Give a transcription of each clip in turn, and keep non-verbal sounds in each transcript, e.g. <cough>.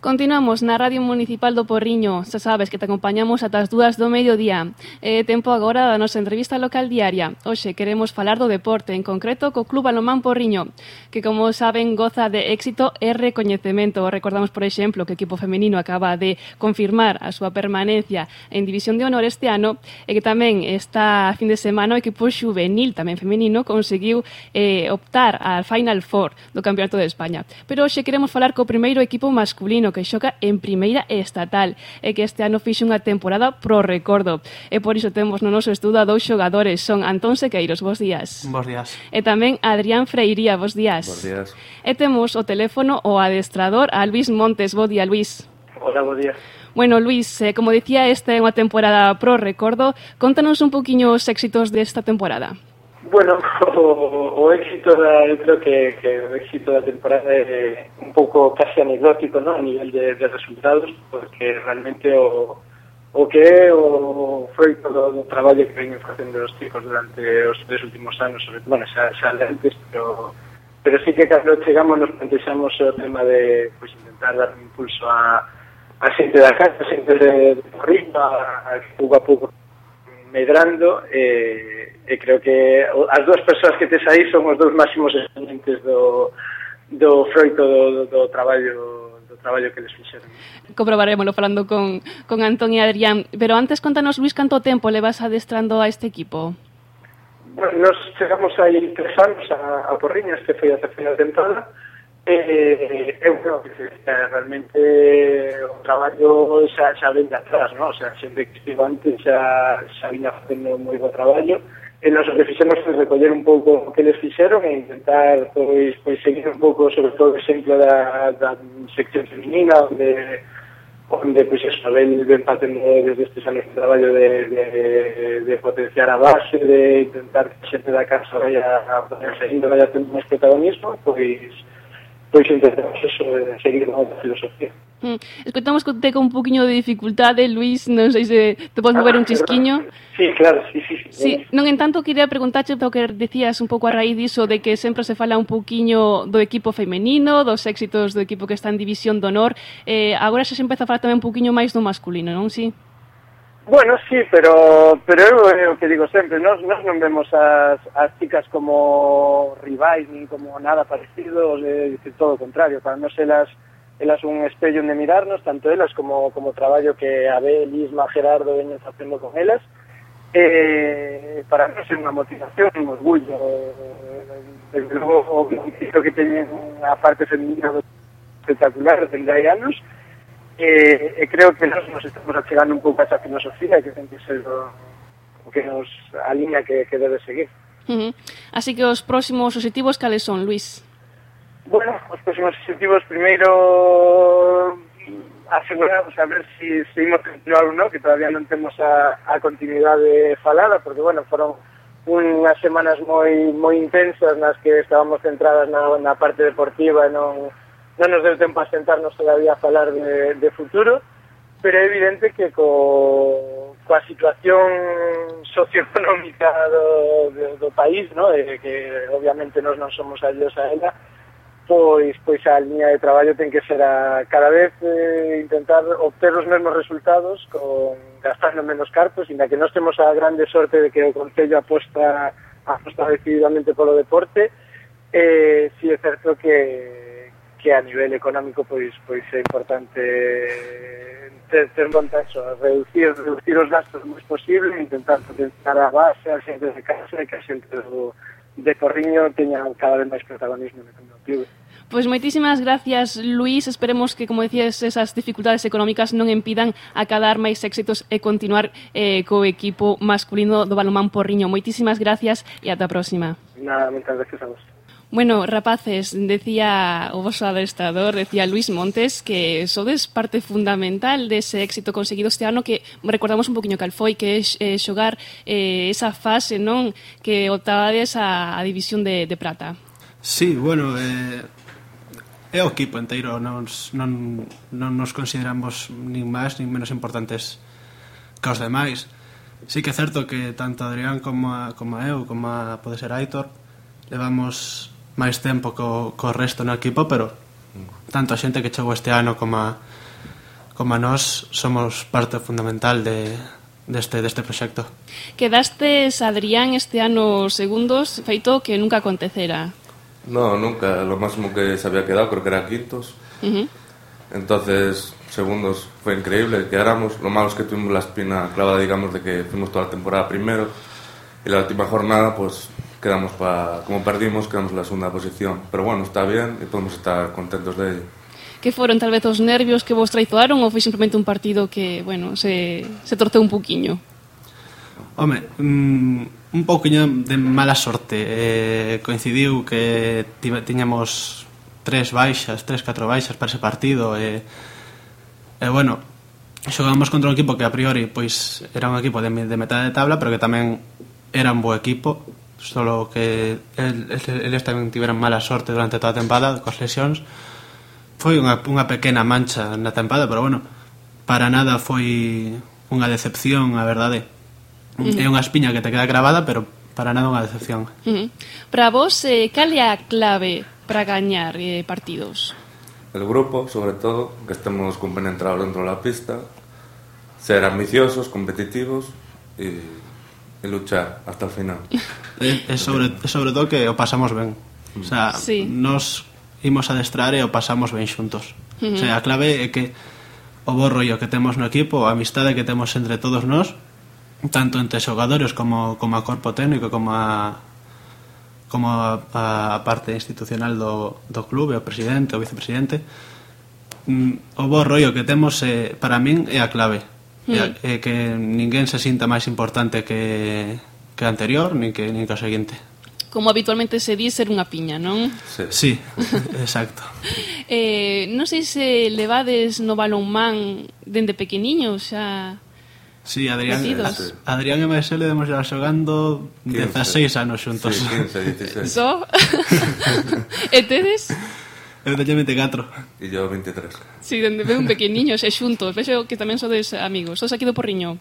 Continuamos na Radio Municipal do Porriño. Xa sabes que te acompañamos ata as dúas do mediodía. É tempo agora da nosa entrevista local diaria. Hoxe queremos falar do deporte, en concreto co Club Alomán Porriño, que como saben goza de éxito e recoñecemento. Recordamos, por exemplo, que o equipo femenino acaba de confirmar a súa permanencia en División de Honor este ano e que tamén esta fin de semana o equipo juvenil tamén femenino conseguiu eh, optar al Final Four do Campeonato de España. Pero hoxe queremos falar co primeiro equipo masculino feminino que xoca en primeira estatal e que este ano fixe unha temporada pro recordo. E por iso temos no noso estudo a dous xogadores, son Antón Sequeiros, bos días. Bos días. E tamén Adrián Freiría, bos días. Bos días. E temos o teléfono o adestrador a Luis Montes, bo día Luis. Hola, bo día. Bueno, Luis, eh, como dicía, esta é unha temporada pro recordo. Contanos un poquinho os éxitos desta temporada. Bueno, o, <laughs> o éxito da, eu creo que, que o éxito da temporada é un pouco casi anecdótico, ¿no? a nivel de, de resultados, porque realmente o, o que é o foi todo o traballo que ven facendo os chicos durante os tres últimos anos, sobre, bueno, xa, xa antes, pero, pero sí que cando chegamos nos plantexamos o tema de pues, intentar dar un impulso a, a xente da casa, a xente de, de ritmo, a, a pouco a pouco medrando, eh, e creo que as dúas persoas que tes aí son os dous máximos exponentes do, do froito do, do traballo do traballo que les fixeron. Comprobaremoslo falando con, con Antón e Adrián. Pero antes, contanos, Luis, canto tempo levas adestrando a este equipo? Bueno, nos chegamos aí tres anos a, a Porriña, que foi a terceira temporada, eh, eu creo que realmente o traballo xa, xa ven de atrás, ¿no? O sea, sempre que estivo antes xa, xa viña facendo moi bo traballo, e nos que fixemos foi recoller un pouco o que les fixeron e intentar pois, pois seguir un pouco sobre todo o exemplo da, da sección feminina onde onde pois eso ven, ven facendo desde estes anos de traballo de, de, de potenciar a base de intentar que xente da casa vaya a seguindo vaya tendo máis protagonismo pois pois intentamos eso de seguir con outra filosofía. Mm. Escoitamos que te con un poquinho de dificultade, Luis, non sei se te podes mover un ah, chisquiño. Sí, claro, sí, sí. sí. sí. Non en tanto, quería preguntarche o que decías un pouco a raíz diso de que sempre se fala un poquinho do equipo femenino, dos éxitos do equipo que está en división de honor. Eh, agora xa se empeza a falar tamén un poquinho máis do masculino, non? Sí. Bueno, sí, pero pero eu é o que digo sempre, nós, nós non vemos as, as chicas como rivais, nin como nada parecido, é dicir, todo o contrario, para non ser elas un espello de mirarnos, tanto elas como, como o traballo que Abel, Isma, Gerardo veñen facendo con elas. Eh, para nós é unha motivación, un orgullo. Desde logo, o que teñen a parte feminina espectacular dende hai anos, e, eh, e creo que nós nos estamos achegando un pouco a esa filosofía que ten que ser o, o que nos, a que, que debe seguir. Uh -huh. Así que os próximos objetivos cales son, Luis? Bueno, os próximos objetivos primeiro aseguramos a ver si seguimos continuar ou non, que todavía non temos a, a continuidade falada, porque, bueno, foron unhas semanas moi moi intensas nas que estábamos centradas na, na parte deportiva e non, non nos deu tempo a sentarnos todavía a falar de, de futuro, pero é evidente que co, coa situación socioeconómica do, do, do país, no? e que obviamente nós non somos adiós a ela, pois pois a liña de traballo ten que ser a cada vez eh, intentar obter os mesmos resultados con gastando menos cartos, inda que nós temos a grande sorte de que o Concello aposta aposta decididamente polo deporte, eh, si é certo que, que a nivel económico pois pois é importante ter, ter eso reducir, reducir os gastos o máis posible, intentar potenciar a base, a xente de casa e que a xente do, de Corriño teña cada vez máis protagonismo no clube. Pois moitísimas gracias, Luís. Esperemos que, como decías, esas dificultades económicas non impidan acadar máis éxitos e continuar eh, co equipo masculino do Balomán Porriño. Moitísimas gracias e ata a próxima. Nada, moitas gracias a vos. Bueno, rapaces, decía o vosso adestrador, decía Luis Montes, que sodes parte fundamental dese éxito conseguido este ano que recordamos un poquinho cal foi, que é eh, xogar eh, esa fase non que optabades a, a división de, de prata. Sí, bueno, eh, é o equipo inteiro, non, non, non nos consideramos nin máis nin menos importantes que os demais. Sí que é certo que tanto Adrián como, a, como a eu, como a, pode ser Aitor, levamos máis tempo co, co resto no equipo, pero tanto a xente que chegou este ano como a, como a nós somos parte fundamental de, deste, deste proxecto. Quedaste, Adrián, este ano segundos, feito que nunca acontecera. No, nunca. Lo máximo que se había quedado creo que era quintos. Uh -huh. Entonces, segundos fue increíble, quedáramos. Lo malo es que tuvimos la espina clavada, digamos, de que fuimos toda la temporada primero. Y la última jornada, pues quedamos pa, como perdimos, quedamos na segunda posición. Pero bueno, está bien e podemos estar contentos de ello. Que foron tal vez os nervios que vos traizoaron ou foi simplemente un partido que, bueno, se, se torceu un poquinho? Home, mm, un pouquiño de mala sorte. Eh, coincidiu que tiñamos tres baixas, tres, catro baixas para ese partido e, eh, eh, bueno, xogamos contra un equipo que a priori pois era un equipo de, de metade de tabla pero que tamén era un bo equipo solo que el, eles tamén tiveran mala sorte durante toda a temporada coas lesións foi unha, unha pequena mancha na temporada pero bueno, para nada foi unha decepción, a verdade uh -huh. é unha espiña que te queda gravada pero para nada unha decepción uh -huh. Para vos, eh, cal é a clave para gañar eh, partidos? el grupo, sobre todo, que estemos compenetrados dentro da pista, ser ambiciosos, competitivos e e luchar hasta o final. <laughs> Eh, e, e sobre, sobre todo que o pasamos ben. O sea, sí. nos imos adestrar e o pasamos ben xuntos. Uh -huh. O sea, a clave é que o bo rollo que temos no equipo, a amistade que temos entre todos nós, tanto entre xogadores como, como a corpo técnico, como a como a, a parte institucional do, do clube, o presidente, o vicepresidente, mm, o bo rollo que temos eh, para min é a clave mm. e, e que ninguén se sinta máis importante que, que anterior nin que, nin que o seguinte como habitualmente se di ser unha piña, non? Sí, sí <laughs> exacto. <laughs> eh, non sei se levades no balonmán dende pequeniño, xa Sí, Adrián, metidos. Adrián e Maesel demos xa xogando 16 anos xuntos. Sí, 15, 16. So? e tedes? Eu teño 24. E yo 23. Si, sí, dende veo un pequeniños e xuntos. Vexo que tamén sodes amigos. Sos aquí do Porriño.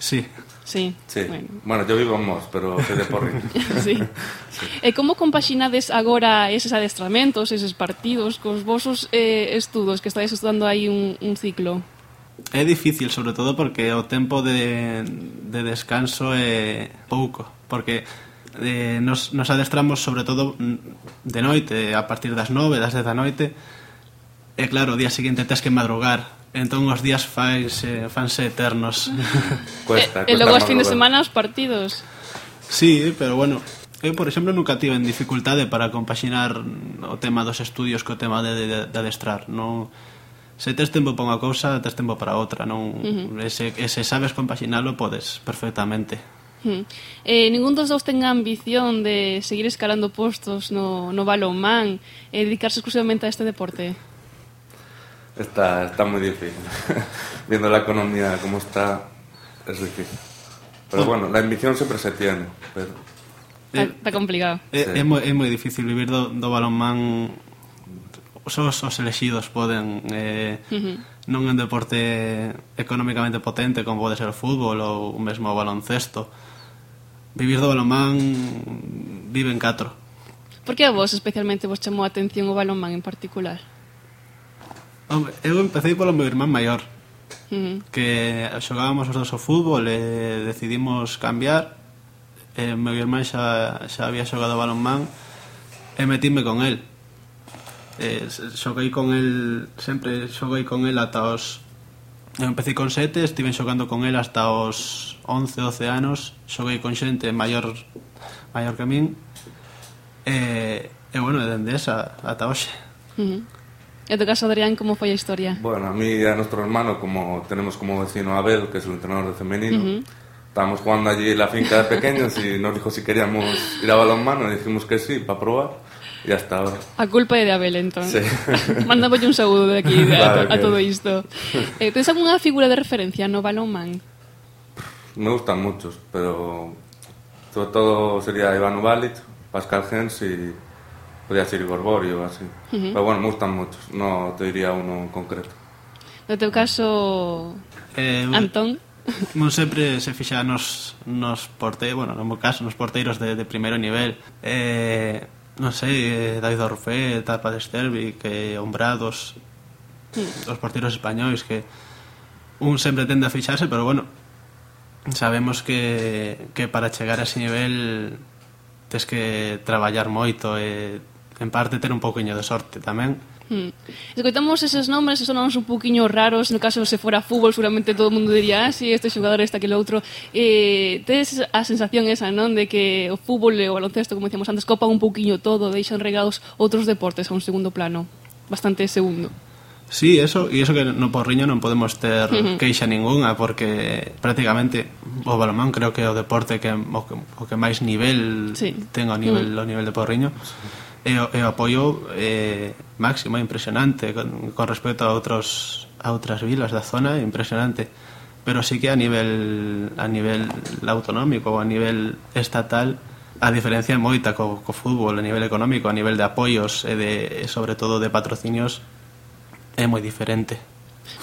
Sí. Sí. sí. Bueno. bueno, yo vivo en Mos, pero soy de Porriño. <laughs> sí. sí. Eh, e como compaxinades agora eses adestramentos, eses partidos, cos vosos eh, estudos, que estáis estudando aí un, un ciclo? É difícil, sobre todo porque o tempo de, de descanso é pouco, porque eh, nos, nos adestramos sobre todo de noite, a partir das 9, das 10 da noite, e claro, o día seguinte tens que madrugar, entón os días fais, eh, fanse eternos. cuesta, <laughs> cuesta e, e logo os fin de semana os partidos. Sí, pero bueno, eu, por exemplo, nunca tive en dificultade para compaxinar o tema dos estudios co tema de, de, de adestrar. Non, se tes tempo para unha cousa, tes tempo para outra. Non, uh -huh. e se, e se sabes compaxinalo, podes perfectamente. Hmm. Eh, ningún dos dous ten a ambición de seguir escalando postos no, no balonmán e eh, dedicarse exclusivamente a este deporte? Está, está moi difícil. <laughs> Viendo la economía como está, es difícil. Pero bueno, la ambición sempre se tiene. Pero... Eh, está complicado. É, sí. é, moi, é moi difícil vivir do, do balonmán só os, os elexidos poden eh, uh -huh. non é un deporte económicamente potente como pode ser o fútbol ou mesmo o baloncesto vivir do balonmán viven catro. Por que a vos especialmente vos chamou a atención o balonmán en particular? Hombre, eu empecé polo meu irmán maior uh -huh. que xogábamos os dos ao fútbol e decidimos cambiar e meu irmán xa, xa había xogado balonmán e metíme con el eh, xoguei con el sempre xoguei con el ata os eu empecé con sete, estive xogando con el hasta os 11, 12 anos xoguei con xente maior maior que min e, e bueno, dende esa ata hoxe uh -huh. E do caso Adrián, como foi a historia? Bueno, a mí e a nuestro hermano, como tenemos como vecino Abel, que es o entrenador de femenino, uh -huh. estábamos jugando allí en la finca de pequeños y nos dijo si queríamos ir a balonmano, y dijimos que sí, para probar, y hasta ahora. A culpa é de Abel, entón. Sí. <laughs> Mándame un saludo de aquí de, vale, a, a todo isto. eh, ¿Tienes algunha figura de referencia no balonman? Me gustan muchos, pero sobre todo sería Iván Ubalit, Pascal Gens y podría ser Igor Borio así. Uh -huh. Pero bueno, me gustan muchos, no te diría uno en concreto. No teu caso, eh, Antón? Non sempre se fixa nos, nos porteiros, bueno, no meu caso, nos porteiros de, de primeiro nivel. Eh, non sei, eh, David Orfé, Tapa de Sterbi, que eh, Hombrados, mm. os porteiros españois que un sempre tende a fixarse, pero bueno, sabemos que, que para chegar a ese nivel tes que traballar moito e en parte ter un pouquiño de sorte tamén. Hmm. Escoitamos eses nombres e sonamos un poquinho raros No caso se fora fútbol seguramente todo o mundo diría Ah, sí, este xogador, este, aquele outro eh, Tes a sensación esa, non? De que o fútbol e o baloncesto, como decíamos antes Copan un poquinho todo, deixan regados outros deportes a un segundo plano Bastante segundo Sí, eso, e eso que no Porriño non podemos ter uh -huh. queixa ninguna porque prácticamente o balomán creo que é o deporte que o que, o que máis nivel sí. ten ao nivel uh -huh. o nivel de Porriño. E o, e o apoio eh, máximo, impresionante con, con respecto a outros a outras vilas da zona, impresionante. Pero sí que a nivel a nivel autonómico ou a nivel estatal a diferencia é moita co, co fútbol a nivel económico, a nivel de apoios e de sobre todo de patrocinios é moi diferente.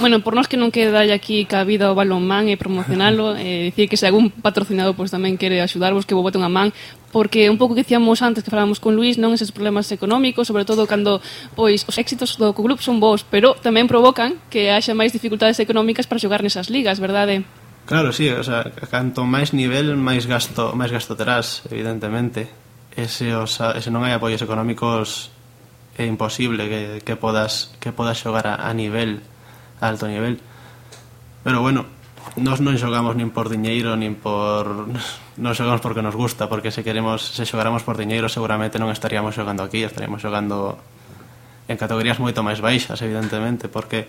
Bueno, por nós que non queda aquí cabida ao balonmán eh, e promocionalo, <laughs> e eh, dicir que se algún patrocinado pois tamén quere axudarvos que vos bote unha man, porque un pouco que dicíamos antes que falábamos con Luis, non eses problemas económicos, sobre todo cando pois os éxitos do club son bons, pero tamén provocan que haxa máis dificultades económicas para xogar nesas ligas, verdade? Claro, sí, o sea, canto máis nivel, máis gasto, máis gasto terás, evidentemente. Ese, o sea, ese non hai apoios económicos é imposible que, que podas que podas xogar a, a nivel a alto nivel. Pero bueno nós non xogamos nin por diñeiro nin por <laughs> non xogamos porque nos gusta porque se queremos se xogáramos por diñeiro seguramente non estaríamos xogando aquí estaríamos xogando en categorías moito máis baixas evidentemente porque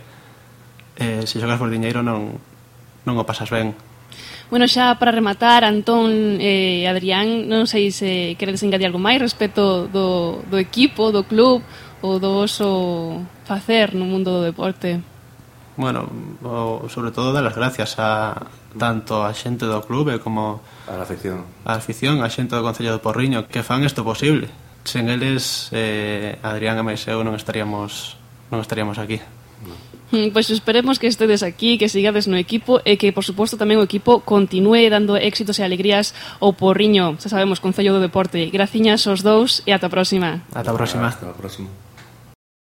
eh, se xogas por diñeiro non non o pasas ben. Bueno, xa para rematar, Antón e eh, Adrián, non sei se queredes engadir algo máis respecto do, do equipo, do club ou do oso facer no mundo do deporte. Bueno, o, sobre todo dar as gracias a tanto a xente do clube como a afición. A afición, a xente do Concello do Porriño que fan isto posible. Sen eles, eh, Adrián e máis eu non estaríamos non estaríamos aquí. No. Pois <laughs> pues esperemos que estedes aquí, que sigades no equipo e que, por suposto, tamén o equipo continúe dando éxitos e alegrías ao Porriño, xa sabemos, Concello do Deporte. Graciñas aos dous e ata a próxima. Ata a próxima. Hasta a próxima.